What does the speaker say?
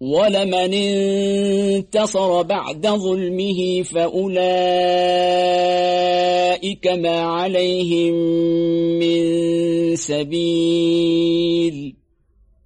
ولمن انتصر بعد ظلمه فأولئك ما عليهم من سبيل.